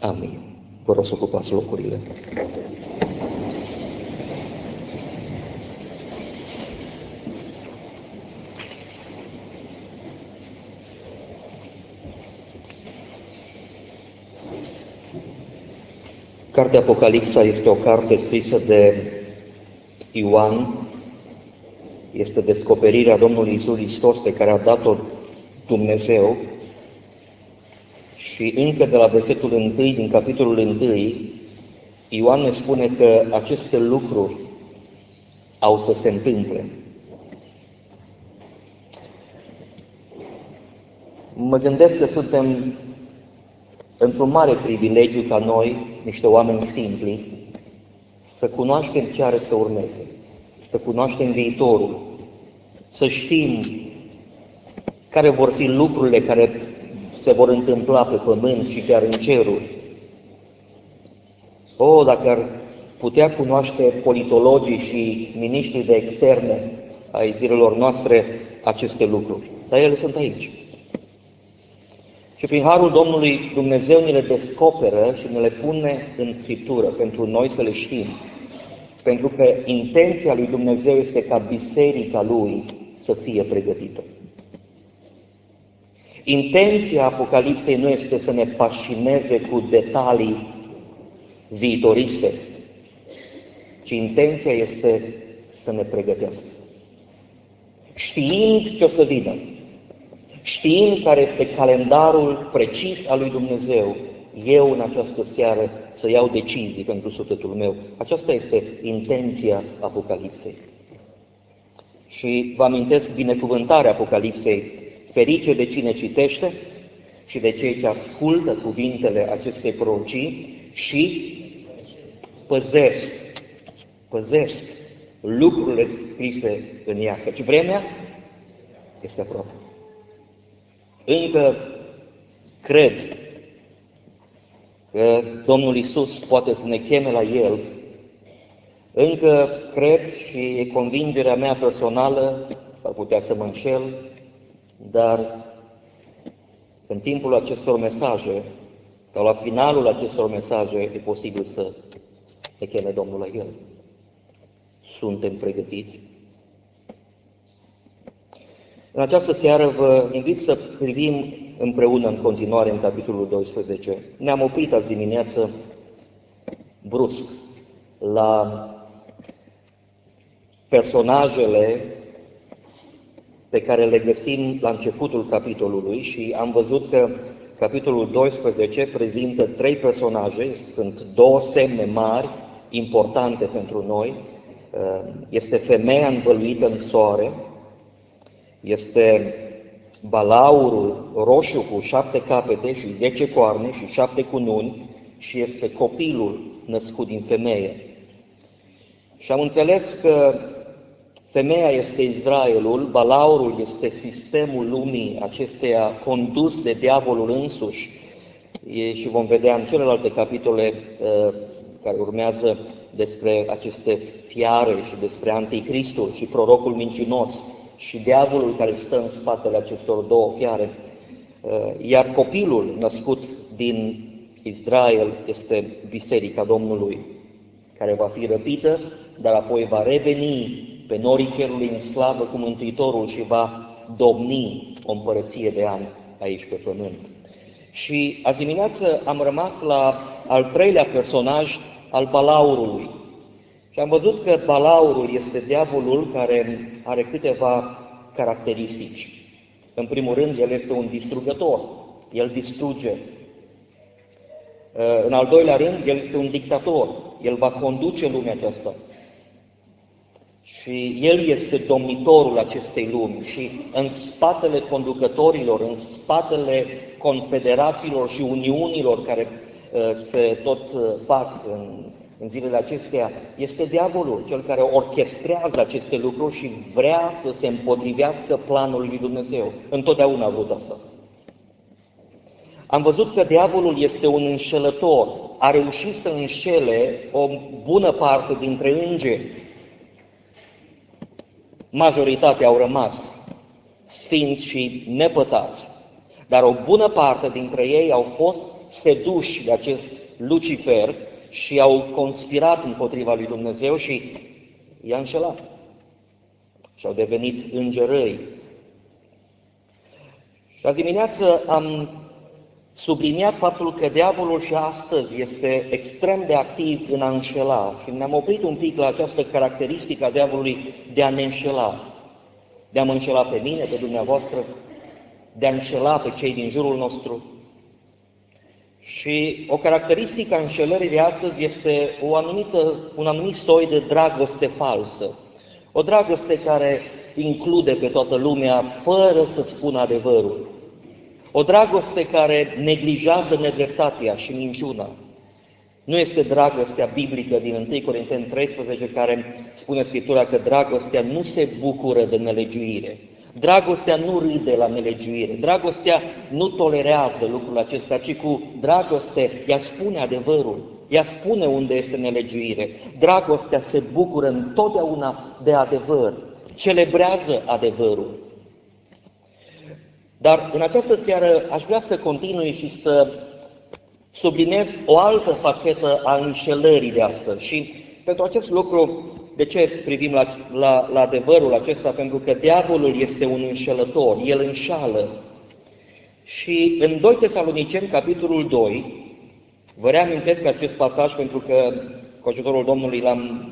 Amin. Vă rog să ocupați locurile. Cartea Apocalipsa este o carte scrisă de Ioan, este descoperirea Domnului Isus Hristos pe care a dat-o Dumnezeu și încă de la versetul 1 din capitolul 1, Ioan ne spune că aceste lucruri au să se întâmple. Mă gândesc că suntem într-un mare privilegiu ca noi, niște oameni simpli, să cunoaștem ce are să urmeze, să cunoaștem viitorul, să știm care vor fi lucrurile care se vor întâmpla pe pământ și chiar în ceruri. O, oh, dacă ar putea cunoaște politologii și miniștrii de externe ai zilelor noastre aceste lucruri. Dar ele sunt aici. Și prin Harul Domnului Dumnezeu ne le descoperă și ne le pune în Scriptură pentru noi să le știm. Pentru că intenția lui Dumnezeu este ca biserica lui să fie pregătită. Intenția Apocalipsei nu este să ne fascineze cu detalii viitoriste, ci intenția este să ne pregătească. Știind ce o să vină, știind care este calendarul precis al lui Dumnezeu, eu în această seară să iau decizii pentru sufletul meu. Aceasta este intenția Apocalipsei. Și vă amintesc binecuvântarea Apocalipsei Ferice de cine citește și de cei ce ascultă cuvintele acestei prorocii și păzesc, păzesc lucrurile scrise în ea, căci vremea este aproape. Încă cred că Domnul Isus poate să ne cheme la El. Încă cred și e convingerea mea personală, s-ar putea să mă înșel, dar în timpul acestor mesaje sau la finalul acestor mesaje e posibil să te cheme Domnul la El. Suntem pregătiți? În această seară vă invit să privim împreună în continuare în capitolul 12. Ne-am oprit azi dimineață brusc la personajele pe care le găsim la începutul capitolului și am văzut că capitolul 12 prezintă trei personaje, sunt două semne mari, importante pentru noi. Este femeia învăluită în soare, este balaurul roșu cu șapte capete și zece coarne și șapte cununi și este copilul născut din femeie. Și am înțeles că Femeia este Israelul, balaurul este sistemul lumii acesteia condus de diavolul însuși e, și vom vedea în celelalte capitole uh, care urmează despre aceste fiare și despre anticristul și prorocul mincinos și diavolul care stă în spatele acestor două fiare. Uh, iar copilul născut din Israel este Biserica Domnului, care va fi răpită, dar apoi va reveni pe norii cerului în slavă cu Mântuitorul și va domni o împărăție de ani aici pe pământ. Și azi dimineață am rămas la al treilea personaj al balaurului. Și am văzut că balaurul este diavolul care are câteva caracteristici. În primul rând, el este un distrugător. El distruge. În al doilea rând, el este un dictator. El va conduce lumea aceasta. Și El este domnitorul acestei lumi și în spatele conducătorilor, în spatele confederațiilor și uniunilor care uh, se tot uh, fac în, în zilele acestea, este diavolul, cel care orchestrează aceste lucruri și vrea să se împotrivească planului lui Dumnezeu. Întotdeauna a vrut asta. Am văzut că diavolul este un înșelător, a reușit să înșele o bună parte dintre îngeri majoritatea au rămas sfinți și nepătați, dar o bună parte dintre ei au fost seduși de acest Lucifer și au conspirat împotriva lui Dumnezeu și i-a înșelat. Și au devenit îngerăi. Și azi dimineață am subliniat faptul că diavolul și astăzi este extrem de activ în a înșela și ne-am oprit un pic la această caracteristică a diavolului de a ne înșela, de a mă înșela pe mine, pe dumneavoastră, de a înșela pe cei din jurul nostru. Și o caracteristică a înșelării de astăzi este o anumită, un anumit soi de dragoste falsă. O dragoste care include pe toată lumea fără să-ți spună adevărul. O dragoste care neglijează nedreptatea și minciuna. Nu este dragostea biblică din 1 Corinteni 13 care spune Scriptura că dragostea nu se bucură de nelegiuire. Dragostea nu râde la nelegiuire, dragostea nu tolerează lucrul acesta, ci cu dragoste ea spune adevărul, ea spune unde este nelegiuire. Dragostea se bucură întotdeauna de adevăr, celebrează adevărul. Dar în această seară aș vrea să continui și să subliniez o altă fațetă a înșelării de astăzi. Și pentru acest lucru, de ce privim la, la, la adevărul acesta? Pentru că diavolul este un înșelător, el înșală. Și în 2 Tesaloniceni, capitolul 2, vă reamintesc acest pasaj pentru că cu ajutorul Domnului l-am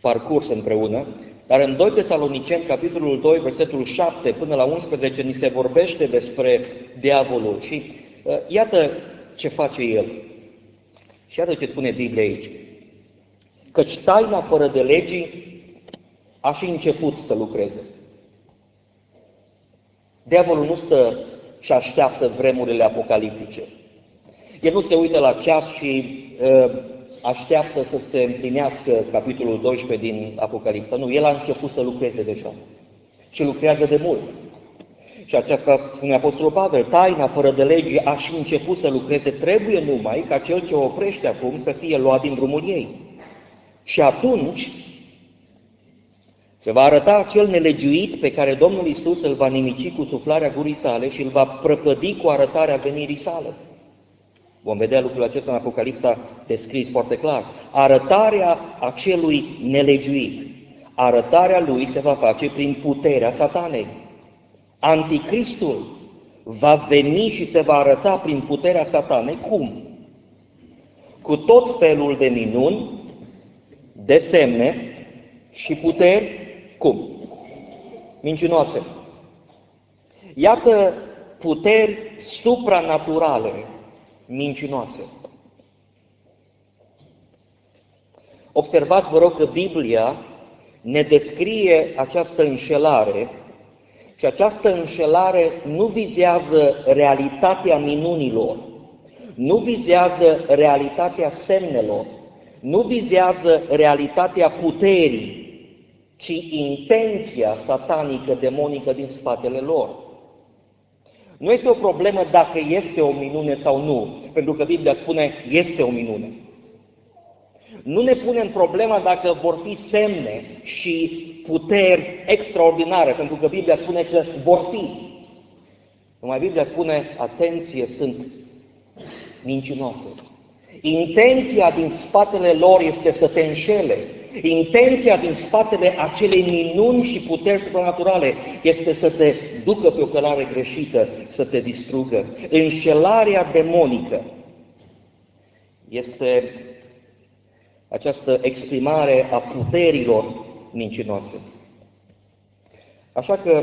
parcurs împreună, dar în 2 Tesaloniceni, capitolul 2, versetul 7 până la 11, ni se vorbește despre diavolul. Și uh, iată ce face el. Și iată ce spune Biblia aici. Căci taina fără de legii a și început să lucreze. Diavolul nu stă și așteaptă vremurile apocaliptice. El nu se uită la ceas și uh, așteaptă să se împlinească capitolul 12 din Apocalipsa. Nu, el a început să lucreze deja. Și lucrează de mult. Și aceasta spune Apostolul Pavel, taina fără de lege a și început să lucreze, trebuie numai ca cel ce o oprește acum să fie luat din drumul ei. Și atunci se va arăta acel nelegiuit pe care Domnul Isus îl va nimici cu suflarea gurii sale și îl va prăpădi cu arătarea venirii sale. Vom vedea lucrul acesta în Apocalipsa descris foarte clar. Arătarea acelui nelegiuit, arătarea lui se va face prin puterea satanei. Anticristul va veni și se va arăta prin puterea satanei cum? Cu tot felul de minuni, de semne și puteri cum? Mincinoase. Iată puteri supranaturale mincinoase. Observați, vă rog, că Biblia ne descrie această înșelare și această înșelare nu vizează realitatea minunilor, nu vizează realitatea semnelor, nu vizează realitatea puterii, ci intenția satanică, demonică din spatele lor. Nu este o problemă dacă este o minune sau nu, pentru că Biblia spune este o minune. Nu ne punem problema dacă vor fi semne și puteri extraordinare, pentru că Biblia spune că vor fi. Numai Biblia spune, atenție, sunt mincinoase. Intenția din spatele lor este să te înșele. Intenția din spatele acelei minuni și puteri supranaturale este să te ducă pe o călare greșită, să te distrugă. Înșelarea demonică este această exprimare a puterilor mincinoase. Așa că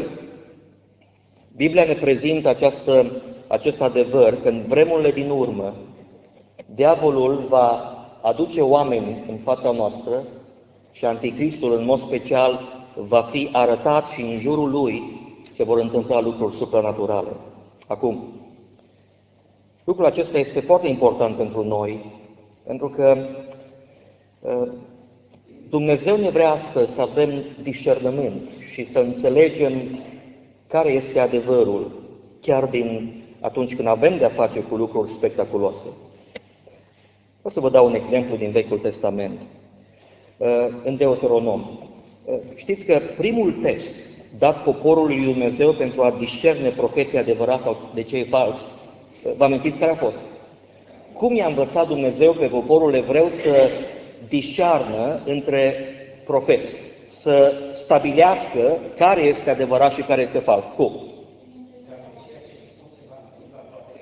Biblia ne prezintă această, acest adevăr că în vremurile din urmă diavolul va aduce oameni în fața noastră și anticristul în mod special va fi arătat și în jurul lui se vor întâmpla lucruri supranaturale. Acum, lucrul acesta este foarte important pentru noi, pentru că ă, Dumnezeu ne vrea astăzi să avem discernământ și să înțelegem care este adevărul, chiar din atunci când avem de-a face cu lucruri spectaculoase. O să vă dau un exemplu din Vechiul Testament, uh, în Deuteronom. Uh, știți că primul test dat poporului lui Dumnezeu pentru a discerne profeția adevărat sau de ce e fals, uh, vă amintiți care a fost? cum i-a învățat Dumnezeu pe poporul evreu să discearnă între profeți, să stabilească care este adevărat și care este fals. Cum?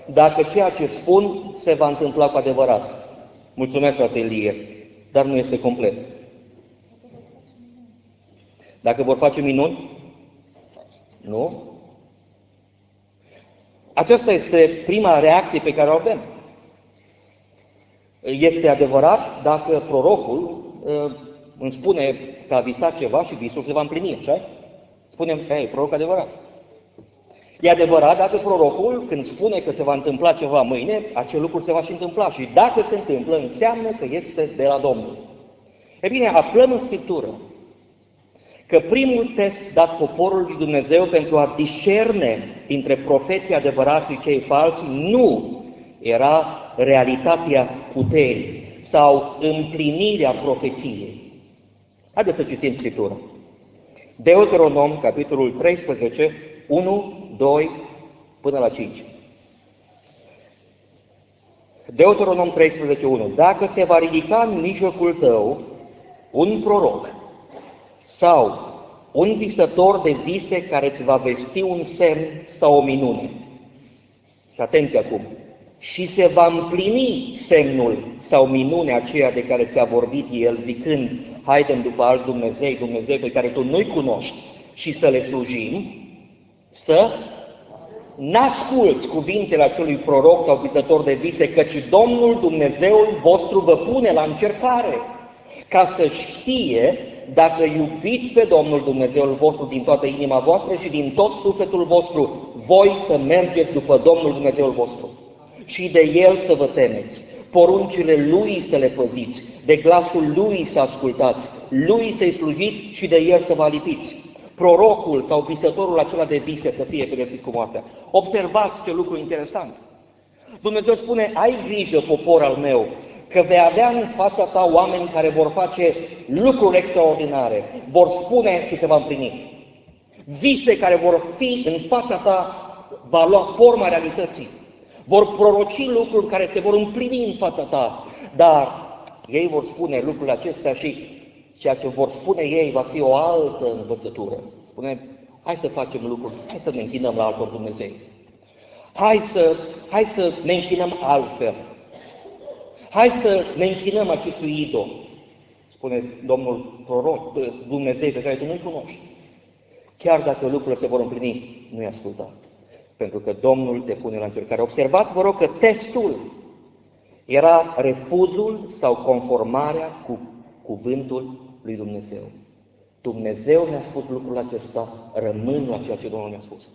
Dacă ceea ce spun se va întâmpla cu adevărat. Mulțumesc, frate Elie, dar nu este complet. Dacă vor face minuni? Nu? Aceasta este prima reacție pe care o avem. Este adevărat dacă prorocul uh, îmi spune că a visat ceva și visul se va împlini, așa Spunem, ei, proroc adevărat. E adevărat dacă prorocul, când spune că se va întâmpla ceva mâine, acel lucru se va și întâmpla. Și dacă se întâmplă, înseamnă că este de la Domnul. E bine, aflăm în Scriptură că primul test dat poporului lui Dumnezeu pentru a discerne între profeții adevărați și cei falsi nu era realitatea puterii sau împlinirea profeției. Haideți să citim Scriptura. Deuteronom, capitolul 13, 1, 2, până la 5. Deuteronom 13, 1. Dacă se va ridica în mijlocul tău un proroc sau un visător de vise care îți va vesti un semn sau o minune. Și atenție acum, și se va împlini semnul sau minunea aceea de care ți-a vorbit el, zicând, haidem după alți Dumnezei, Dumnezei pe care tu nu-i cunoști și să le slujim, să n-asculți cuvintele acelui proroc sau visător de vise, căci Domnul Dumnezeul vostru vă pune la încercare, ca să știe dacă iubiți pe Domnul Dumnezeul vostru din toată inima voastră și din tot sufletul vostru, voi să mergeți după Domnul Dumnezeul vostru și de El să vă temeți, poruncile Lui să le păziți, de glasul Lui să ascultați, Lui să-i slujiți și de El să vă lipiți. Prorocul sau visătorul acela de vise să fie pedepsit cu moartea. Observați ce lucru interesant. Dumnezeu spune, ai grijă, popor al meu, că vei avea în fața ta oameni care vor face lucruri extraordinare, vor spune și se va împlini. Vise care vor fi în fața ta, va lua forma realității. Vor proroci lucruri care se vor împlini în fața ta, dar ei vor spune lucrurile acestea și ceea ce vor spune ei va fi o altă învățătură. Spune, hai să facem lucruri, hai să ne închinăm la altor Dumnezei. Hai să, hai să ne închinăm altfel. Hai să ne închinăm acestui idol, spune Domnul proroc, Dumnezeu pe care tu nu-l cunoști. Chiar dacă lucrurile se vor împlini, nu-i asculta. Pentru că Domnul te pune la încercare. Observați, vă rog, că testul era refuzul sau conformarea cu cuvântul lui Dumnezeu. Dumnezeu mi-a spus lucrul acesta, rămân la ceea ce Domnul mi-a spus.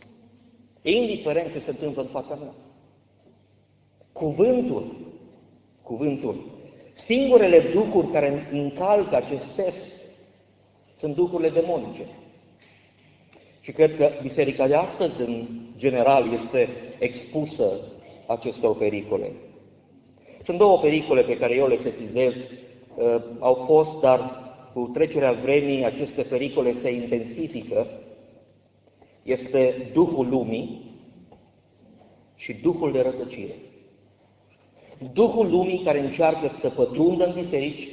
Indiferent ce se întâmplă în fața mea. Cuvântul cuvântul. Singurele duhuri care încalcă acest test sunt duhurile demonice. Și cred că biserica de astăzi, în general, este expusă acestor pericole. Sunt două pericole pe care eu le sesizez. Uh, au fost, dar cu trecerea vremii aceste pericole se intensifică. Este Duhul lumii și Duhul de rătăcire. Duhul lumii care încearcă să pătrundă în biserici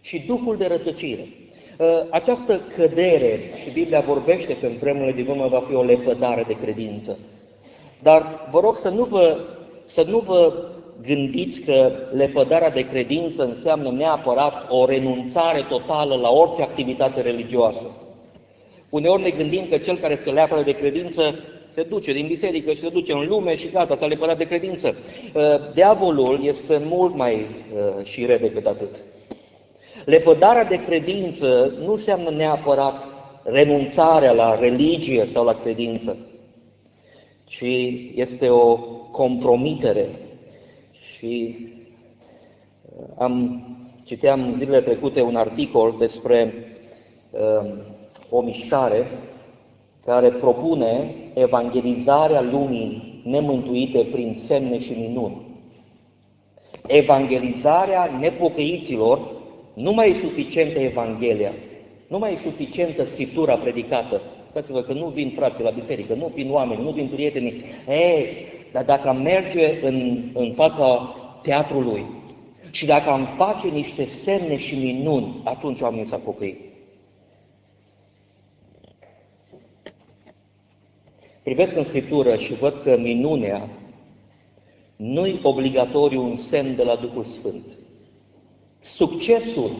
și Duhul de rătăcire. Ă, această cădere, și Biblia vorbește că în vremurile din urmă va fi o lepădare de credință. Dar vă rog să nu vă, să nu vă gândiți că lepădarea de credință înseamnă neapărat o renunțare totală la orice activitate religioasă. Uneori ne gândim că cel care se leapă de credință se duce din biserică și se duce în lume și gata, s-a lepădat de credință. Uh, diavolul este mult mai uh, șire decât atât. Lepădarea de credință nu înseamnă neapărat renunțarea la religie sau la credință, ci este o compromitere. Și uh, am citeam zilele trecute un articol despre uh, o mișcare care propune evangelizarea lumii nemântuite prin semne și minuni. Evangelizarea nepocăiților nu mai e suficientă Evanghelia, nu mai e suficientă Scriptura predicată. Uitați-vă că nu vin frații la biserică, nu vin oameni, nu vin prietenii. Ei, dar dacă merge în, în fața teatrului. Și dacă am face niște semne și minuni, atunci oamenii s-ar pocăi. Privesc în Scriptură și văd că minunea nu-i obligatoriu un semn de la Duhul Sfânt. Succesul,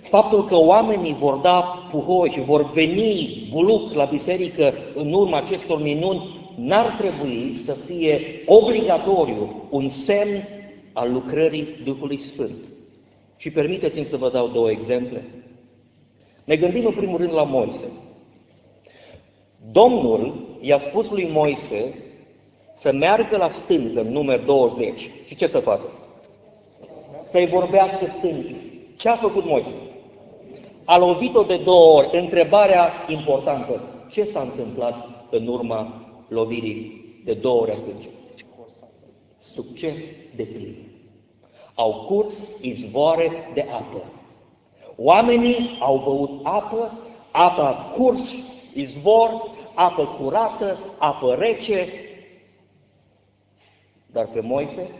faptul că oamenii vor da puhoși și vor veni buluc la biserică în urma acestor minuni, n-ar trebui să fie obligatoriu un semn al lucrării Duhului Sfânt. Și permiteți-mi să vă dau două exemple. Ne gândim în primul rând la Moise. Domnul i-a spus lui Moise să meargă la stâncă, în număr 20. Și ce să facă? Să-i vorbească stâncii. Ce a făcut Moise? A lovit-o de două ori. Întrebarea importantă. Ce s-a întâmplat în urma lovirii de două ori a stâncii? Succes de plin. Au curs izvoare de apă. Oamenii au băut apă, apa curs, izvor, apă curată, apă rece, dar pe Moise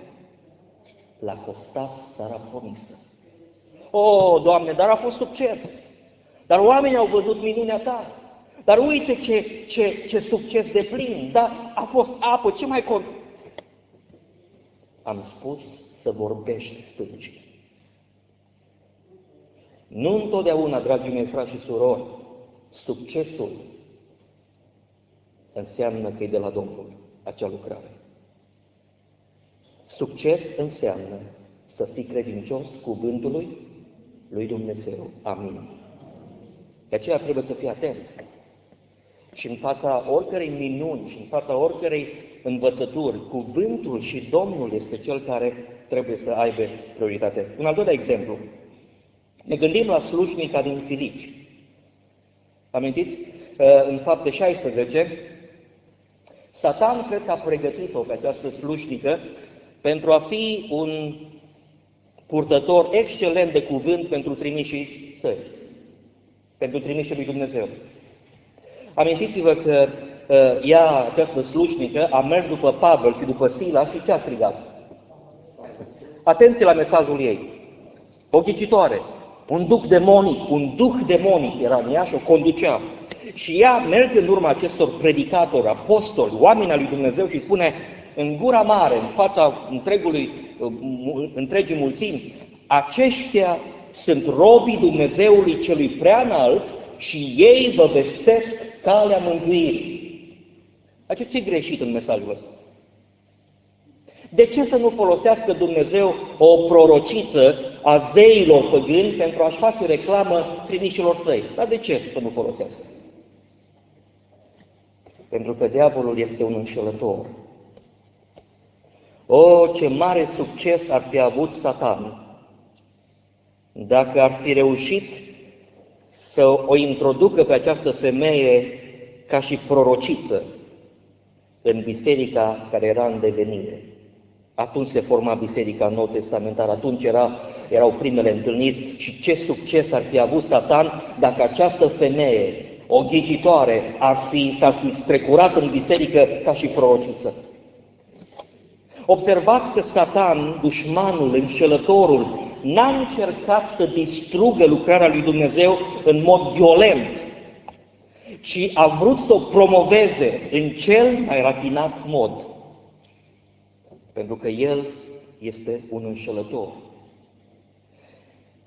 l-a costat țara promisă. O, Doamne, dar a fost succes! Dar oamenii au văzut minunea Ta. Dar uite ce, ce, ce succes de plin! Da, a fost apă, ce mai cont? Am spus să vorbești stâncii. Nu întotdeauna, dragii mei frați și surori, succesul înseamnă că e de la Domnul acea lucrare. Succes înseamnă să fii credincios cuvântului lui Dumnezeu. Amin. De aceea trebuie să fii atent. Și în fața oricărei minuni și în fața oricărei învățături, cuvântul și Domnul este cel care trebuie să aibă prioritate. Un al doilea exemplu. Ne gândim la slujnica din Filici. Amintiți? În fapte 16, Satan cred că a pregătit-o pe această slujnică pentru a fi un purtător excelent de cuvânt pentru trimișii săi, pentru trimișii lui Dumnezeu. Amintiți-vă că uh, ea, această slujnică, a mers după Pavel și după Sila și ce a strigat? Atenție la mesajul ei. O ghicitoare, un duh demonic, un duh demonic era în ea și o conducea. Și ea merge în urma acestor predicatori, apostoli, oameni al lui Dumnezeu și spune în gura mare, în fața întregului, întregii mulțimi, aceștia sunt robii Dumnezeului celui prea înalt și ei vă vestesc calea mântuirii. Aceea ce greșit în mesajul ăsta? De ce să nu folosească Dumnezeu o prorociță a zeilor păgâni pentru a-și face reclamă trimișilor săi? Dar de ce să nu folosească? Pentru că diavolul este un înșelător. O, ce mare succes ar fi avut Satan dacă ar fi reușit să o introducă pe această femeie ca și prorociță în biserica care era în devenire. Atunci se forma biserica nou testamentară, atunci era, erau primele întâlniri și ce succes ar fi avut Satan dacă această femeie, o ghicitoare, ar fi, s-ar fi strecurat în biserică ca și prorociță. Observați că Satan, dușmanul, înșelătorul, n-a încercat să distrugă lucrarea lui Dumnezeu în mod violent, ci a vrut să o promoveze în cel mai rafinat mod. Pentru că el este un înșelător.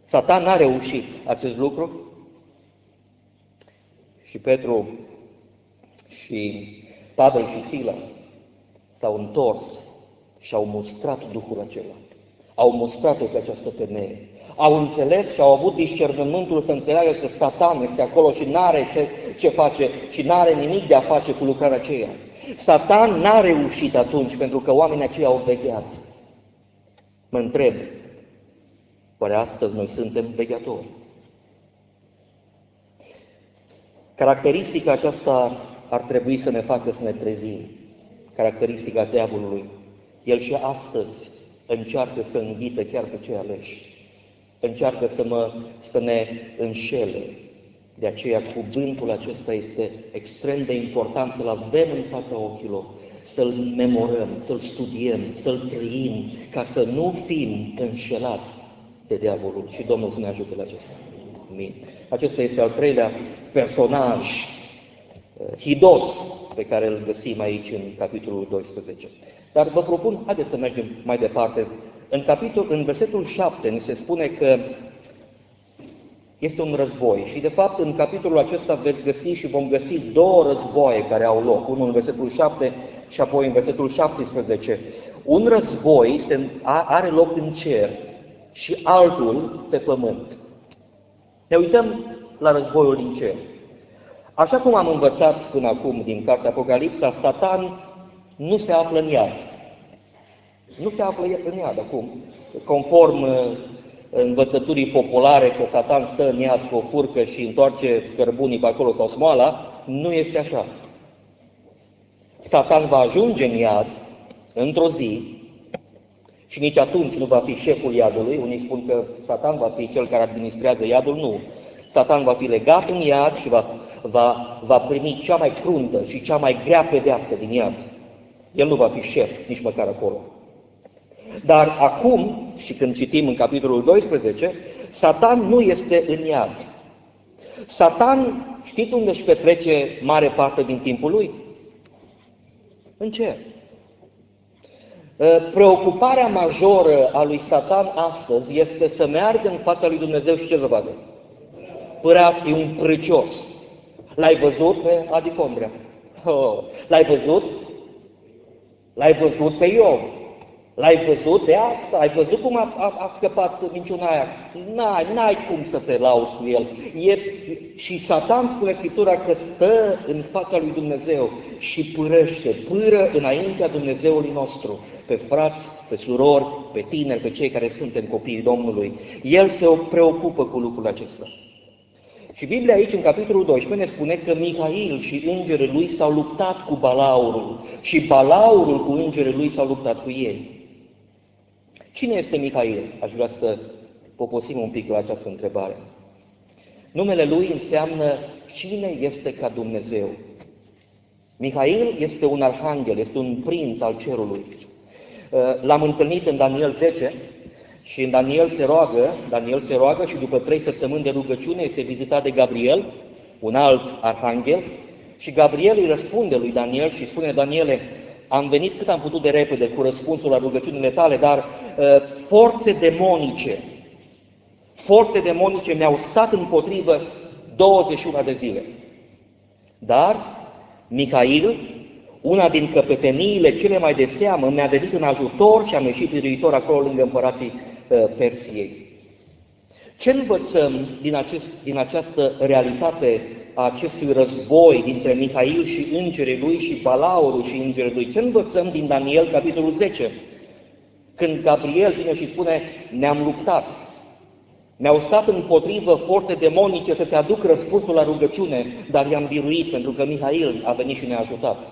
Satan n-a reușit acest lucru și Petru și Pavel și Sila s-au întors și au mustrat Duhul acela. Au mustrat-o pe această femeie. Au înțeles și au avut discernământul să înțeleagă că Satan este acolo și nu are ce, ce face și nu are nimic de a face cu lucrarea aceea. Satan n-a reușit atunci pentru că oamenii aceia au vegheat. Mă întreb, oare astăzi noi suntem vegheatori? Caracteristica aceasta ar trebui să ne facă să ne trezim. Caracteristica diavolului el și astăzi încearcă să înghită chiar pe cei aleși. Încearcă să, mă, să ne înșele. De aceea cuvântul acesta este extrem de important să-l avem în fața ochilor, să-l memorăm, să-l studiem, să-l trăim, ca să nu fim înșelați de diavolul. Și Domnul să ne ajute la acesta. Amin. Acesta este al treilea personaj, uh, Hidos, pe care îl găsim aici în capitolul 12. Dar vă propun, haideți să mergem mai departe. În, capitol, în versetul 7 ni se spune că este un război și de fapt în capitolul acesta veți găsi și vom găsi două războaie care au loc, unul în versetul 7 și apoi în versetul 17. Un război are loc în cer și altul pe pământ. Ne uităm la războiul din cer. Așa cum am învățat până acum din cartea Apocalipsa, Satan nu se află în iad. Nu se află în iad acum. Conform uh, învățăturii populare că Satan stă în iad cu o furcă și întoarce cărbunii pe acolo sau smoala, nu este așa. Satan va ajunge în iad într-o zi și nici atunci nu va fi șeful iadului. Unii spun că Satan va fi cel care administrează iadul. Nu. Satan va fi legat în iad și va, va, va primi cea mai cruntă și cea mai grea pedeapsă din iad. El nu va fi șef nici măcar acolo. Dar acum, și când citim în capitolul 12, Satan nu este în iad. Satan, știți unde își petrece mare parte din timpul lui? În cer. Ă, preocuparea majoră a lui Satan astăzi este să meargă în fața lui Dumnezeu și ce să facă? Părea fi un prăcios. L-ai văzut pe Adicondrea? Oh. L-ai văzut? L-ai văzut pe Iov? L-ai văzut de asta? Ai văzut cum a, a, a scăpat minciuna aia? N-ai, n-ai cum să te lauzi cu el. E, și Satan spune Scriptura că stă în fața lui Dumnezeu și părăște, pâră înaintea Dumnezeului nostru, pe frați, pe surori, pe tineri, pe cei care suntem copiii Domnului. El se preocupă cu lucrul acesta. Și Biblia aici, în capitolul 12, ne spune că Mihail și îngerii lui s-au luptat cu balaurul și balaurul cu îngerii lui s-au luptat cu ei. Cine este Mihail? Aș vrea să poposim un pic la această întrebare. Numele lui înseamnă cine este ca Dumnezeu. Mihail este un arhanghel, este un prinț al cerului. Uh, l-am întâlnit în Daniel 10 și în Daniel se roagă, Daniel se roagă și după trei săptămâni de rugăciune este vizitat de Gabriel, un alt arhanghel, și Gabriel îi răspunde lui Daniel și spune, Daniele, am venit cât am putut de repede cu răspunsul la rugăciunile tale, dar uh, forțe demonice, forțe demonice mi-au stat împotrivă 21 de zile. Dar Mihail, una din căpeteniile cele mai de seamă, mi-a venit în ajutor și am ieșit biruitor acolo lângă împărații uh, Persiei. Ce învățăm din, acest, din această realitate a acestui război dintre Mihail și îngerii lui și Balaurul și îngerii lui? Ce învățăm din Daniel, capitolul 10? Când Gabriel vine și spune, ne-am luptat, mi-au stat împotrivă forțe demonice să-ți aduc răspunsul la rugăciune, dar i-am biruit pentru că Mihail a venit și ne-a ajutat.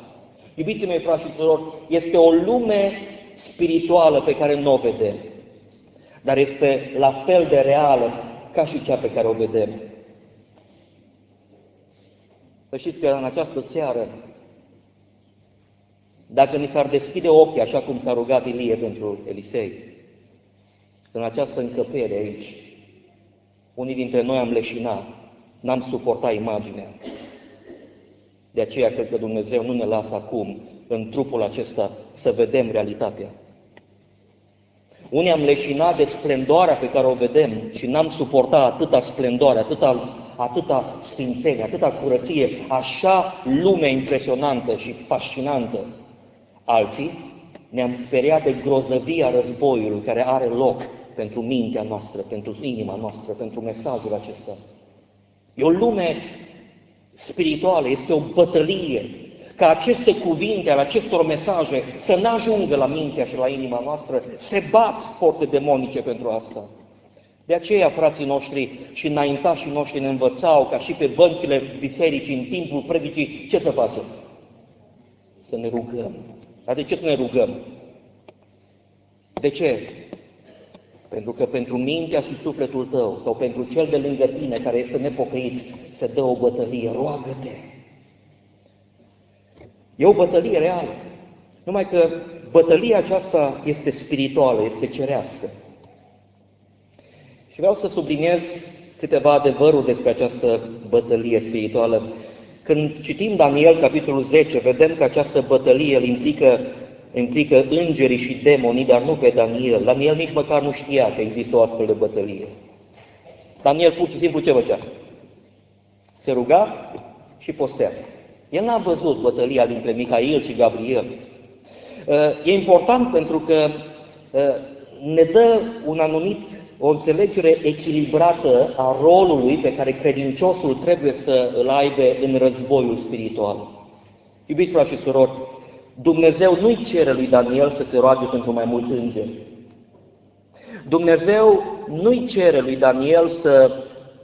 Iubiții mei, frați și surori, este o lume spirituală pe care nu o vedem, dar este la fel de reală ca și cea pe care o vedem. Să știți că în această seară, dacă ni s-ar deschide ochii, așa cum s-a rugat Ilie pentru Elisei, în această încăpere aici, unii dintre noi am leșinat, n-am suportat imaginea. De aceea cred că Dumnezeu nu ne lasă acum, în trupul acesta, să vedem realitatea. Unii am leșinat de splendoarea pe care o vedem și n-am suportat atâta splendoare, atâta, atâta sfințenie, atâta curăție, așa lume impresionantă și fascinantă. Alții ne-am speriat de grozăvia războiului care are loc pentru mintea noastră, pentru inima noastră, pentru mesajul acesta. E o lume spirituală, este o bătălie, ca aceste cuvinte ale acestor mesaje să nu ajungă la mintea și la inima noastră, se bat forțe demonice pentru asta. De aceea, frații noștri și înaintașii noștri ne învățau ca și pe băncile bisericii, în timpul predicii, ce să facem? Să ne rugăm. Dar de ce să ne rugăm? De ce? Pentru că pentru mintea și sufletul tău, sau pentru cel de lângă tine care este nepocăit, se dă o bătălie, roagă-te. E o bătălie reală. Numai că bătălia aceasta este spirituală, este cerească. Și vreau să subliniez câteva adevăruri despre această bătălie spirituală. Când citim Daniel, capitolul 10, vedem că această bătălie îl implică, implică îngerii și demonii, dar nu pe Daniel. Daniel nici măcar nu știa că există o astfel de bătălie. Daniel pur și simplu ce făcea? Se ruga și postea. El n-a văzut bătălia dintre Mihail și Gabriel. E important pentru că ne dă un anumit, o înțelegere echilibrată a rolului pe care credinciosul trebuie să îl aibă în războiul spiritual. Iubiți frate și surori, Dumnezeu nu-i cere lui Daniel să se roage pentru mai mulți îngeri. Dumnezeu nu-i cere lui Daniel să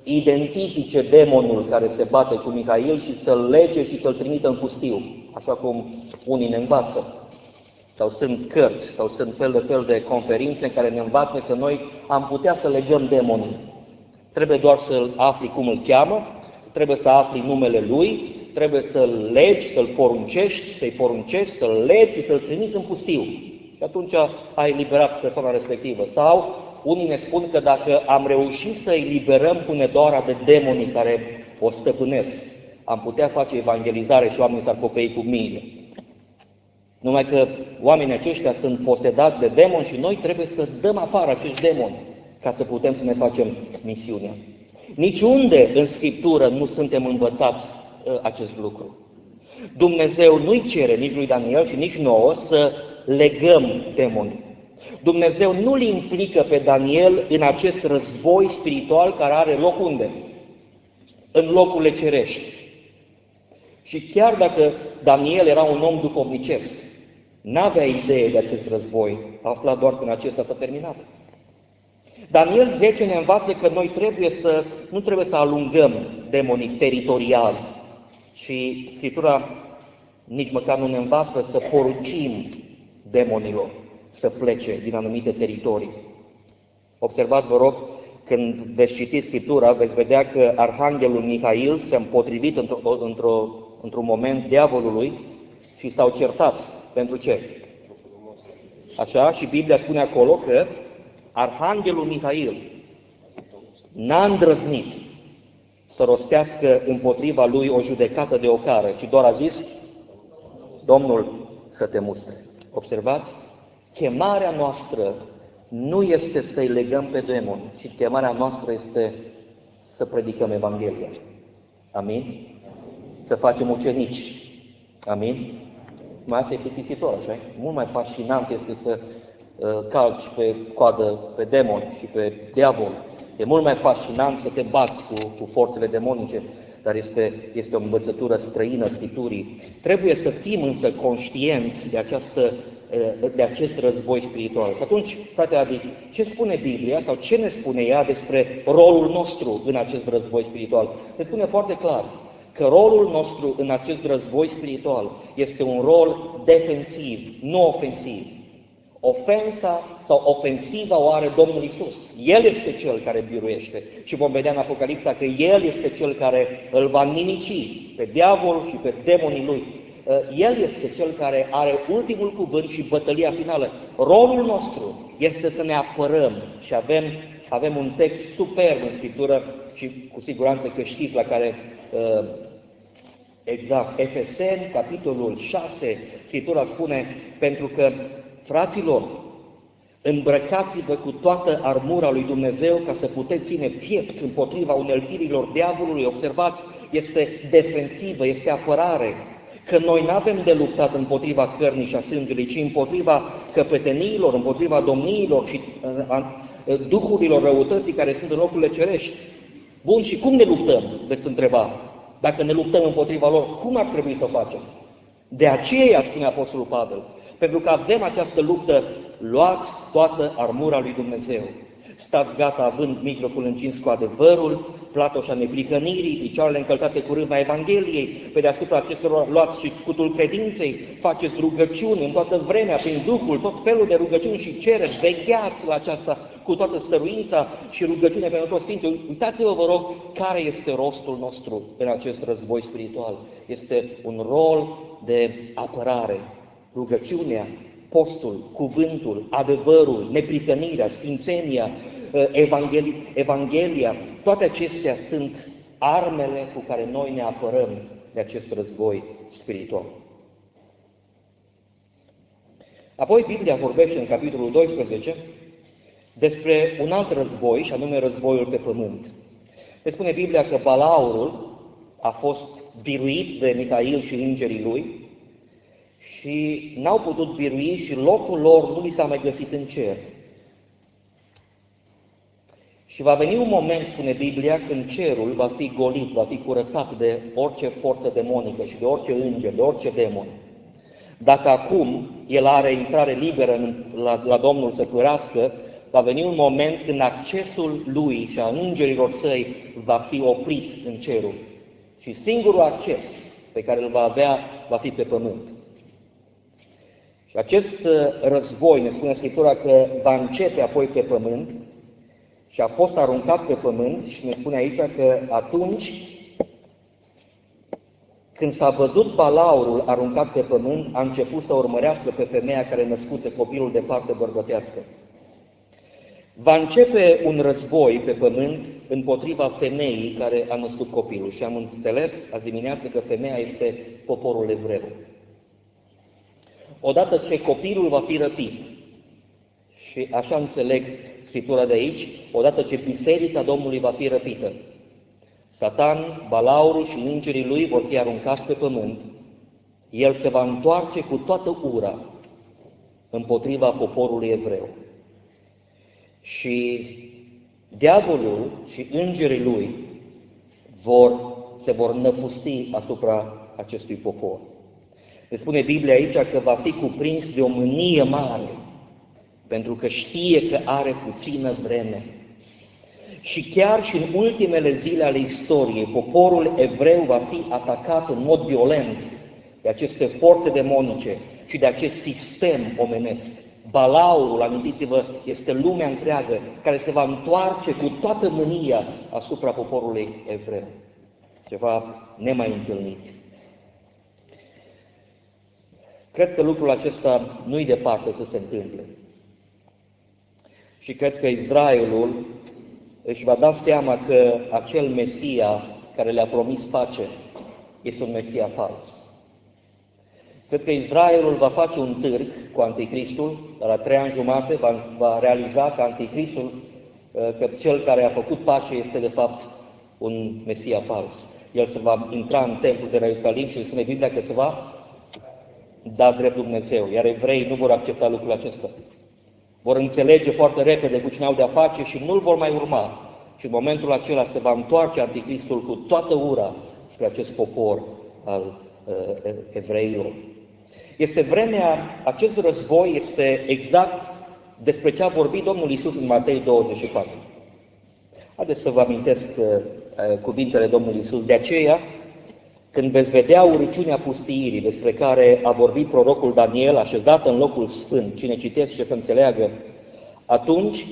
identifice demonul care se bate cu Mihail și să-l lege și să-l trimită în pustiu, așa cum unii ne învață. Sau sunt cărți, sau sunt fel de fel de conferințe în care ne învață că noi am putea să legăm demonul. Trebuie doar să-l afli cum îl cheamă, trebuie să afli numele lui, trebuie să-l legi, să-l poruncești, să-i poruncești, să-l legi și să-l trimiți în pustiu. Și atunci ai eliberat persoana respectivă. Sau unii ne spun că dacă am reușit să eliberăm Hunedoara de demonii care o stăpânesc, am putea face evangelizare și oamenii s-ar pocăi cu mine. Numai că oamenii aceștia sunt posedați de demoni și noi trebuie să dăm afară acești demoni ca să putem să ne facem misiunea. Niciunde în Scriptură nu suntem învățați ă, acest lucru. Dumnezeu nu-i cere nici lui Daniel și nici nouă să legăm demonii. Dumnezeu nu-l implică pe Daniel în acest război spiritual care are loc unde? În locurile cerești. Și chiar dacă Daniel era un om duhovnicesc, n-avea idee de acest război, afla doar când acesta s-a terminat. Daniel 10 ne învață că noi trebuie să, nu trebuie să alungăm demonii teritoriali, și Scriptura nici măcar nu ne învață să porucim demonilor să plece din anumite teritorii. Observați, vă rog, când veți citi Scriptura, veți vedea că Arhanghelul Mihail s-a împotrivit într-o, într-o, într-un moment diavolului și s-au certat. Pentru ce? Așa, și Biblia spune acolo că Arhanghelul Mihail n-a îndrăznit să rostească împotriva lui o judecată de ocară, ci doar a zis, Domnul să te mustre. Observați? Chemarea noastră nu este să-i legăm pe demoni, ci chemarea noastră este să predicăm Evanghelia. Amin? Să facem ucenici. Amin? Mai asta e plictisitor, așa Mult mai fascinant este să uh, calci pe coadă pe demoni și pe diavol. E mult mai fascinant să te bați cu, cu forțele demonice, dar este, este o învățătură străină Scripturii. Trebuie să fim însă conștienți de această Eh, de acest război spiritual. Și atunci, frate Adi, ce spune Biblia sau ce ne spune ea despre rolul nostru în acest război spiritual? Ne spune foarte clar că rolul nostru în acest război spiritual este un rol defensiv, nu ofensiv. Ofensa sau ofensiva o are Domnul Isus. El este Cel care biruiește. Și vom vedea în Apocalipsa că El este Cel care îl va nimici pe diavol și pe demonii lui. Ă, el este cel care are ultimul cuvânt și bătălia finală. Rolul nostru este să ne apărăm și avem, avem un text superb în Scriptură și cu siguranță că știți la care ă, exact, Efeseni, capitolul 6, Scriptura spune, pentru că, fraților, Îmbrăcați-vă cu toată armura lui Dumnezeu ca să puteți ține piept împotriva uneltirilor diavolului. Observați, este defensivă, este apărare că noi nu avem de luptat împotriva cărnii și a sângelui, ci împotriva căpeteniilor, împotriva domniilor și uh, a, a, uh, duhurilor răutății care sunt în locurile cerești. Bun, și cum ne luptăm, veți întreba? Dacă ne luptăm împotriva lor, cum ar trebui să facem? De aceea, spune Apostolul Pavel, pentru că avem această luptă, luați toată armura lui Dumnezeu. Stați gata având mijlocul încins cu adevărul, platoșa neprihănirii, picioarele încălțate cu râma Evangheliei, pe deasupra acestor luați și scutul credinței, faceți rugăciuni în toată vremea, prin Duhul, tot felul de rugăciuni și cereți, vegheați la aceasta cu toată stăruința și rugăciune pentru toți Sfinții. Uitați-vă, vă rog, care este rostul nostru în acest război spiritual. Este un rol de apărare. rugăciunea, postul, cuvântul, adevărul, neprihănirea, sfințenia, ă, evanghelia, evanghelia, toate acestea sunt armele cu care noi ne apărăm de acest război spiritual. Apoi Biblia vorbește în capitolul 12 despre un alt război, și anume războiul pe pământ. Ne spune Biblia că Balaurul a fost biruit de Mihail și îngerii lui și n-au putut birui și locul lor nu li s-a mai găsit în cer. Și va veni un moment, spune Biblia, când cerul va fi golit, va fi curățat de orice forță demonică și de orice înger, de orice demon. Dacă acum el are intrare liberă în, la, la Domnul să părască, va veni un moment când accesul lui și a îngerilor săi va fi oprit în cerul. Și singurul acces pe care îl va avea va fi pe pământ. Și acest uh, război, ne spune Scriptura că va începe apoi pe pământ și a fost aruncat pe pământ și ne spune aici că atunci când s-a văzut balaurul aruncat pe pământ, a început să urmărească pe femeia care născuse copilul de parte bărbătească. Va începe un război pe pământ împotriva femeii care a născut copilul. Și am înțeles azi dimineață că femeia este poporul evreu. Odată ce copilul va fi răpit, și așa înțeleg Scriptura de aici, odată ce Biserica Domnului va fi răpită, Satan, Balaurul și îngerii lui vor fi aruncați pe pământ, el se va întoarce cu toată ura împotriva poporului evreu. Și diavolul și îngerii lui vor, se vor năpusti asupra acestui popor. Ne spune Biblia aici că va fi cuprins de o mânie mare, pentru că știe că are puțină vreme. Și chiar și în ultimele zile ale istoriei, poporul evreu va fi atacat în mod violent de aceste forțe demonice și de acest sistem omenesc. Balaurul, amintiți-vă, este lumea întreagă care se va întoarce cu toată mânia asupra poporului evreu. Ceva nemai întâlnit. Cred că lucrul acesta nu-i departe să se întâmple. Și cred că Israelul își va da seama că acel Mesia care le-a promis pace este un Mesia fals. Cred că Israelul va face un târg cu Anticristul, dar la trei ani jumate va, va realiza că Anticristul, că cel care a făcut pace este de fapt un Mesia fals. El se va intra în templul de la Ierusalim și spune Biblia că se va da drept Dumnezeu, iar evrei nu vor accepta lucrul acesta. Vor înțelege foarte repede cu cine au de-a face și nu-l vor mai urma. Și în momentul acela se va întoarce Anticristul cu toată ura spre acest popor al uh, evreilor. Este vremea, acest război este exact despre ce a vorbit Domnul Isus în Matei 24. Haideți să vă amintesc uh, cuvintele Domnului Isus. De aceea, când veți vedea uriciunea pustiirii despre care a vorbit prorocul Daniel, așezată în locul sfânt, cine citește să înțeleagă, atunci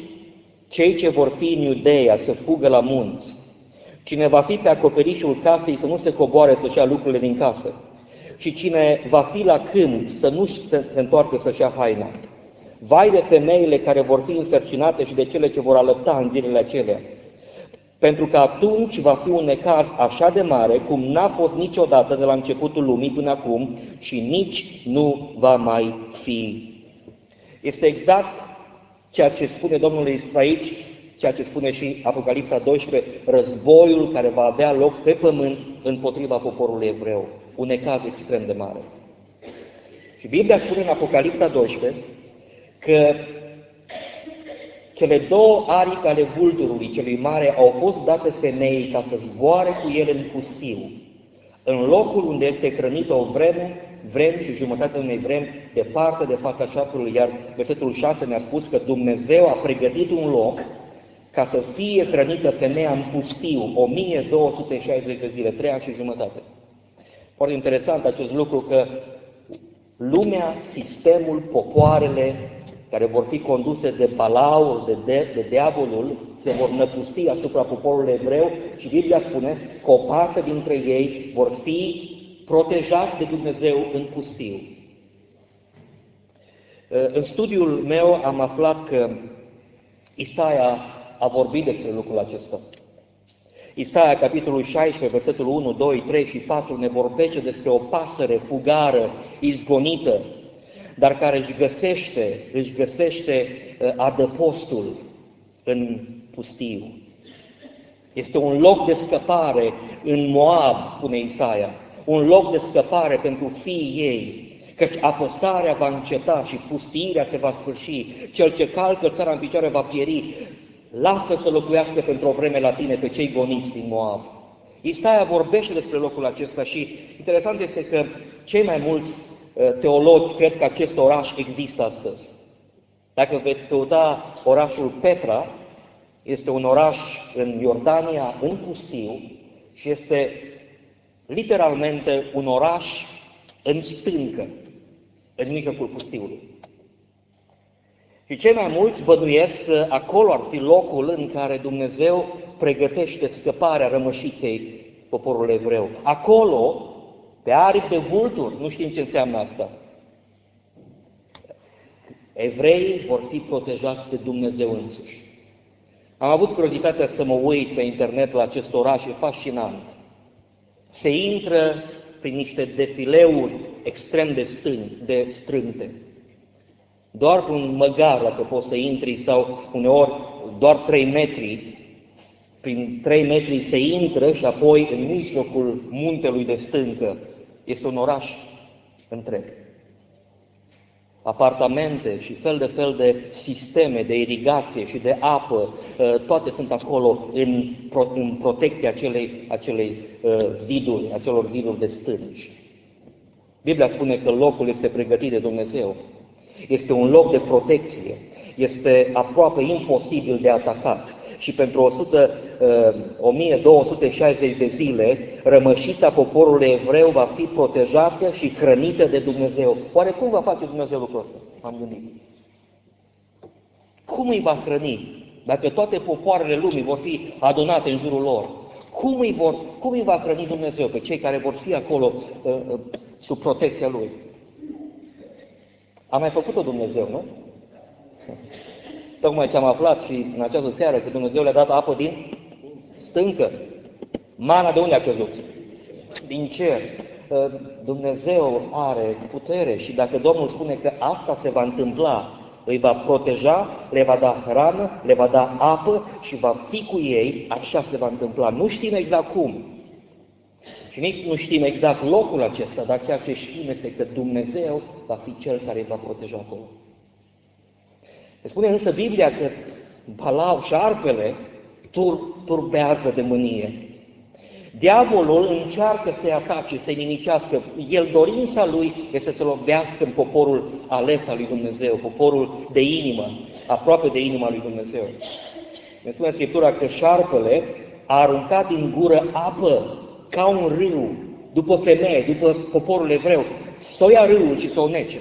cei ce vor fi în Iudeea să fugă la munți, cine va fi pe acoperișul casei să nu se coboare să-și ia lucrurile din casă, și cine va fi la câmp să nu se întoarcă să-și ia haina. Vai de femeile care vor fi însărcinate și de cele ce vor alăpta în zilele acelea, pentru că atunci va fi un necaz așa de mare cum n-a fost niciodată de la începutul lumii până acum și nici nu va mai fi. Este exact ceea ce spune Domnul aici, ceea ce spune și Apocalipsa 12, războiul care va avea loc pe pământ împotriva poporului evreu. Un necaz extrem de mare. Și Biblia spune în Apocalipsa 12 că cele două aripi ale vulturului celui mare au fost date femeii ca să zboare cu ele în pustiu, în locul unde este hrănită o vreme, vrem și jumătatea unei vremi, departe de fața șaptului, iar versetul 6 ne-a spus că Dumnezeu a pregătit un loc ca să fie hrănită femeia în pustiu, 1260 de zile, trei ani și jumătate. Foarte interesant acest lucru că lumea, sistemul, popoarele, care vor fi conduse de Balaur, de, de, de diavolul, se vor năpusti asupra poporului evreu și Biblia spune că o parte dintre ei vor fi protejați de Dumnezeu în pustiu. În studiul meu am aflat că Isaia a vorbit despre lucrul acesta. Isaia, capitolul 16, versetul 1, 2, 3 și 4, ne vorbește despre o pasăre fugară, izgonită, dar care își găsește, își găsește uh, adăpostul în pustiu. Este un loc de scăpare în Moab, spune Isaia, un loc de scăpare pentru fiii ei, căci apăsarea va înceta și pustiirea se va sfârși. Cel ce calcă țara în picioare va pieri. Lasă să locuiască pentru o vreme la tine pe cei goniți din Moab. Isaia vorbește despre locul acesta și interesant este că cei mai mulți uh, teologi cred că acest oraș există astăzi. Dacă veți căuta orașul Petra, este un oraș în Iordania, în pustiu, și este literalmente un oraș în stâncă, în mijlocul pustiului. Și cei mai mulți bănuiesc că acolo ar fi locul în care Dumnezeu pregătește scăparea rămășiței poporului evreu. Acolo, pe aripi de vulturi, nu știm ce înseamnă asta. Evreii vor fi protejați de Dumnezeu însuși. Am avut curiozitatea să mă uit pe internet la acest oraș, e fascinant. Se intră prin niște defileuri extrem de, stâng, de strânte. Doar cu un măgar, dacă poți să intri, sau uneori doar 3 metri, prin 3 metri se intră și apoi în mijlocul muntelui de stâncă este un oraș întreg apartamente și fel de fel de sisteme de irigație și de apă, ă, toate sunt acolo în, în protecția acelei, acelei ă, ziduri, acelor ziduri de stânci. Biblia spune că locul este pregătit de Dumnezeu. Este un loc de protecție. Este aproape imposibil de atacat și pentru 100, 1260 uh, de zile, rămășita poporului evreu va fi protejată și hrănită de Dumnezeu. Oare cum va face Dumnezeu lucrul ăsta? Am gândit. Cum îi va hrăni dacă toate popoarele lumii vor fi adunate în jurul lor? Cum îi, vor, cum îi va hrăni Dumnezeu pe cei care vor fi acolo uh, uh, sub protecția Lui? A mai făcut-o Dumnezeu, nu? Tocmai ce am aflat și în această seară că Dumnezeu le-a dat apă din stâncă. Mana de unde a căzut? Din cer. Ă, Dumnezeu are putere și dacă Domnul spune că asta se va întâmpla, îi va proteja, le va da hrană, le va da apă și va fi cu ei, așa se va întâmpla. Nu știm exact cum. Și nici nu știm exact locul acesta, dar ceea ce știm este că Dumnezeu va fi Cel care îi va proteja acolo. Spune însă Biblia că Balau și șarpele tur, turbează de mânie. Diavolul încearcă să-i atace, să-i nimicească. El, dorința lui este să lovească în poporul ales al lui Dumnezeu, poporul de inimă, aproape de inima lui Dumnezeu. Ne spune Scriptura că șarpele a aruncat din gură apă ca un râu, după femeie, după poporul evreu, să o ia râul și să o nece.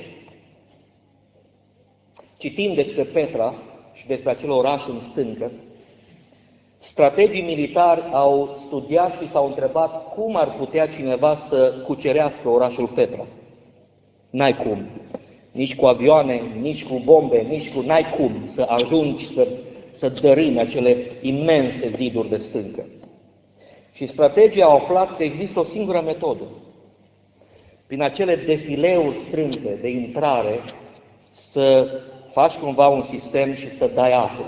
Citim despre Petra și despre acel oraș în stâncă, strategii militari au studiat și s-au întrebat cum ar putea cineva să cucerească orașul Petra. N-ai cum. Nici cu avioane, nici cu bombe, nici cu... N-ai cum să ajungi să, să dărâmi acele imense ziduri de stâncă. Și strategii au aflat că există o singură metodă. Prin acele defileuri strânte de intrare, să faci cumva un sistem și să dai apă.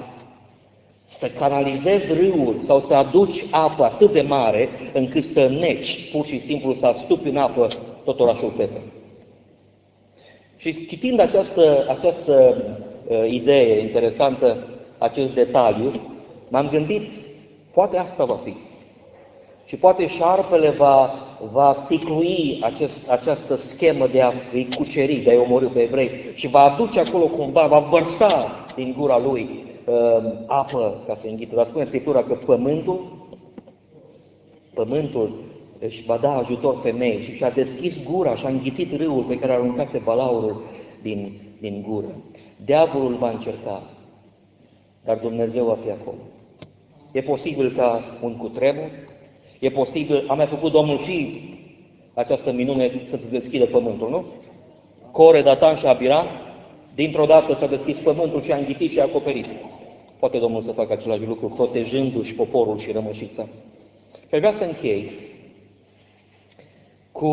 Să canalizezi râul sau să aduci apă atât de mare încât să neci, pur și simplu să astupi în apă tot orașul Petra. Și citind această, această uh, idee interesantă, acest detaliu, m-am gândit, poate asta va fi. Și poate șarpele va, va ticlui acest, această schemă de a îi cuceri, de a-i omorâ pe evrei și va aduce acolo cumva, va vărsa din gura lui uh, apă ca să înghită. Dar spune Scriptura că pământul, pământul își va da ajutor femeii și și-a deschis gura și a înghițit râul pe care a aruncase balaurul din, din gură. Diavolul va încerca, dar Dumnezeu va fi acolo. E posibil ca un cutremur, E posibil, a mai făcut Domnul și această minune să-ți deschidă pământul, nu? Core, Datan și Abiram, Dintr-o dată s-a deschis pământul și a înghițit și a acoperit. Poate Domnul să facă același lucru, protejându-și poporul și rămășița. Și vrea să închei cu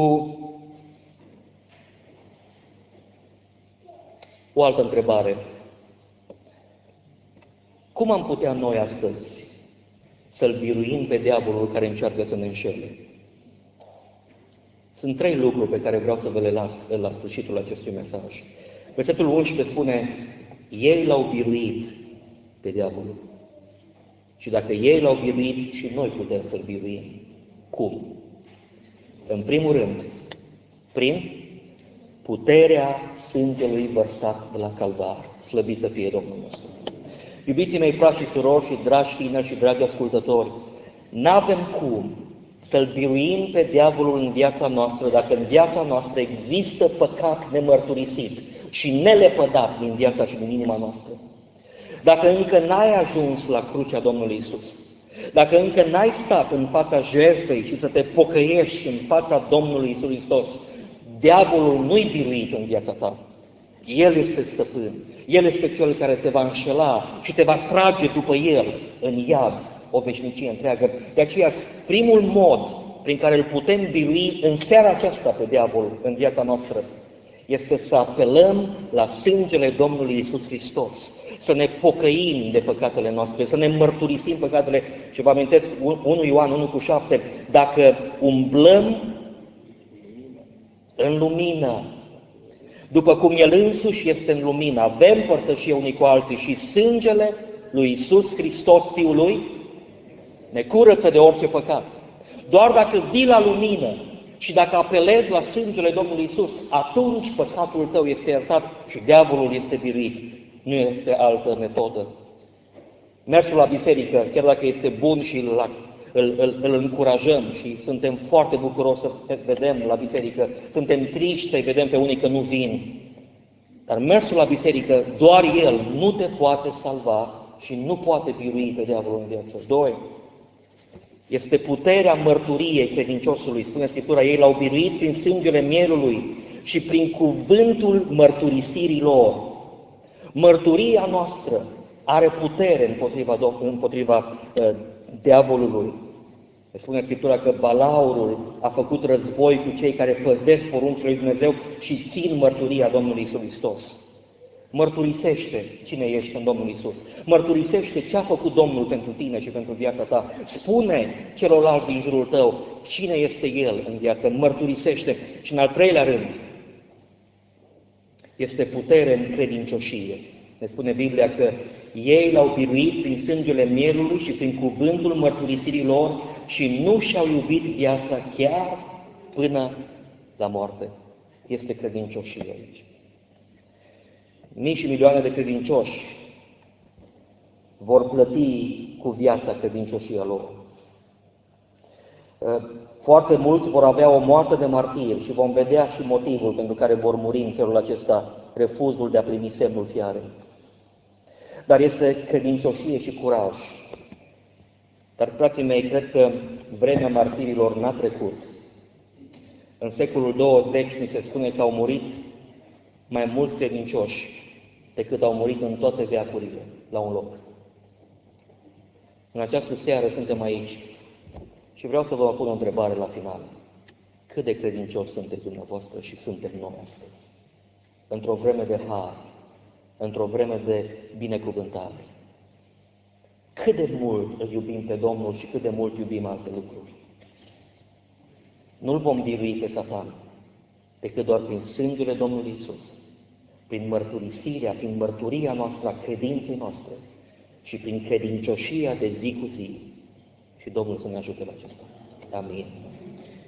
o altă întrebare. Cum am putea noi astăzi să-l biruim pe diavolul care încearcă să ne înșele? Sunt trei lucruri pe care vreau să vă le las la sfârșitul acestui mesaj. Versetul 11 spune, ei l-au biruit pe diavolul. Și dacă ei l-au biruit, și noi putem să-l biruim. Cum? În primul rând, prin puterea sângelui vărsat de la calvar. Slăbit să fie Domnul nostru. Iubiții mei, frați și surori și dragi tineri și dragi ascultători, n-avem cum să-l biruim pe diavolul în viața noastră dacă în viața noastră există păcat nemărturisit și nelepădat din viața și din inima noastră. Dacă încă n-ai ajuns la crucea Domnului Isus, dacă încă n-ai stat în fața jertfei și să te pocăiești în fața Domnului Isus Hristos, diavolul nu-i biruit în viața ta. El este stăpân. El este cel care te va înșela și te va trage după el în iad o veșnicie întreagă. De aceea, primul mod prin care îl putem birui în seara aceasta pe diavol în viața noastră este să apelăm la sângele Domnului Isus Hristos, să ne pocăim de păcatele noastre, să ne mărturisim păcatele. Și vă amintesc 1 Ioan 1 cu 7, dacă umblăm în lumină, după cum El însuși este în lumină, avem părtășie unii cu alții și sângele lui Isus Hristos, Fiul Lui, ne curăță de orice păcat. Doar dacă vii la lumină și dacă apelezi la sângele Domnului Isus, atunci păcatul tău este iertat și diavolul este biruit. Nu este altă metodă. Mersul la biserică, chiar dacă este bun și îl, îl, îl, îl încurajăm și suntem foarte bucuroși să vedem la biserică, suntem triști să-i vedem pe unii că nu vin. Dar mersul la biserică, doar el nu te poate salva și nu poate birui pe diavolul în viață. Doi, este puterea mărturiei credinciosului. Spune Scriptura, ei l-au biruit prin sângele mielului și prin cuvântul mărturisirii lor. Mărturia noastră are putere împotriva, împotriva uh, diavolului. Spune Scriptura că Balaurul a făcut război cu cei care păzesc poruncile lui Dumnezeu și țin mărturia Domnului Isus Hristos. Mărturisește cine ești în Domnul Isus. Mărturisește ce a făcut Domnul pentru tine și pentru viața ta. Spune celorlalți din jurul tău cine este El în viață. Mărturisește. Și în al treilea rând, este putere în credincioșie. Ne spune Biblia că ei l-au biruit prin sângele mielului și prin cuvântul mărturisirii lor și nu și-au iubit viața chiar până la moarte. Este credincioșie aici mii și milioane de credincioși vor plăti cu viața credincioșia lor. Ă, foarte mulți vor avea o moarte de martir și vom vedea și motivul pentru care vor muri în felul acesta, refuzul de a primi semnul fiarei. Dar este credincioșie și curaj. Dar, frații mei, cred că vremea martirilor n-a trecut. În secolul 20 mi se spune că au murit mai mulți credincioși decât au murit în toate veacurile, la un loc. În această seară suntem aici și vreau să vă pun o întrebare la final. Cât de credincioși sunteți dumneavoastră și suntem noi astăzi? Într-o vreme de har, într-o vreme de binecuvântare. Cât de mult îl iubim pe Domnul și cât de mult iubim alte lucruri. Nu-l vom birui pe Satan, decât doar prin sângele Domnului Isus prin mărturisirea, prin mărturia noastră a credinței noastre și prin credincioșia de zi cu zi. Și Domnul să ne ajute la acesta. Amin.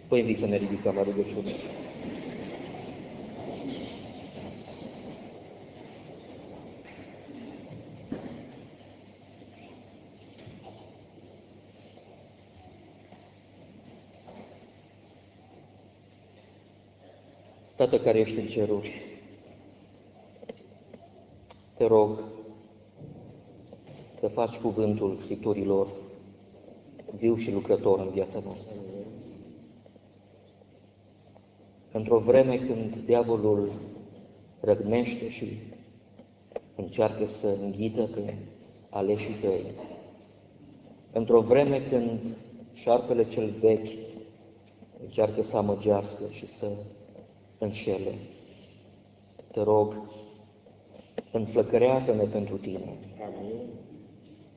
Vă invit să ne ridicăm la rugăciune. Tată care ești în ceruri, te rog să faci cuvântul Scripturilor viu și lucrător în viața noastră. Într-o vreme când diavolul răgnește și încearcă să înghită pe aleșii tăi. Într-o vreme când șarpele cel vechi încearcă să amăgească și să înșele, te rog, înflăcărează-ne pentru Tine. Amin.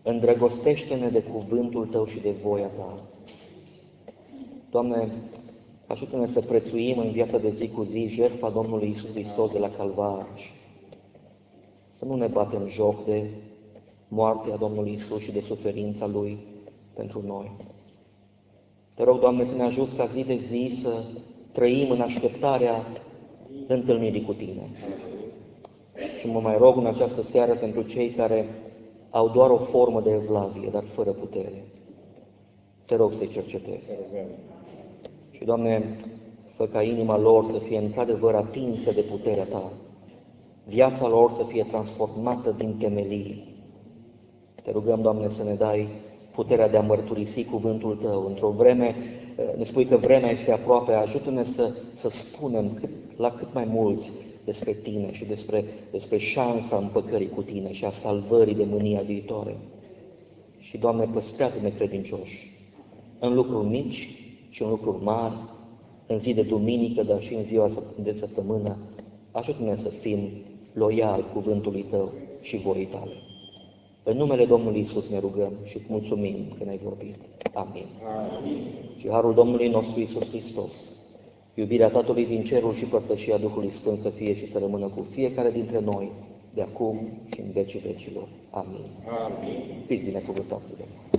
Îndrăgostește-ne de cuvântul Tău și de voia Ta. Doamne, ajută-ne să prețuim în viața de zi cu zi jertfa Domnului Isus Hristos de la Calvar și să nu ne batem joc de moartea Domnului Isus și de suferința Lui pentru noi. Te rog, Doamne, să ne ajuți ca zi de zi să trăim în așteptarea întâlnirii cu Tine. Și mă mai rog în această seară pentru cei care au doar o formă de evlavie, dar fără putere. Te rog să-i cercetezi. Să rugăm. Și, Doamne, fă ca inima lor să fie într-adevăr atinsă de puterea Ta. Viața lor să fie transformată din temelii. Te rugăm, Doamne, să ne dai puterea de a mărturisi cuvântul Tău. Într-o vreme, ne spui că vremea este aproape, ajută-ne să, să spunem cât, la cât mai mulți despre Tine și despre, despre șansa împăcării cu Tine și a salvării de mânia viitoare. Și, Doamne, păstrează-ne credincioși în lucruri mici și în lucruri mari, în zi de duminică, dar și în ziua de săptămână. Ajută-ne să fim loiali cuvântului Tău și voii Tale. În numele Domnului Isus ne rugăm și îți mulțumim că ne-ai vorbit. Amin. Amin. Și harul Domnului nostru Isus Hristos, iubirea Tatălui din cerul și părtășia Duhului Sfânt să fie și să rămână cu fiecare dintre noi, de acum și în vecii vecilor. Amin. Amin. Fiți binecuvântați de Domnul.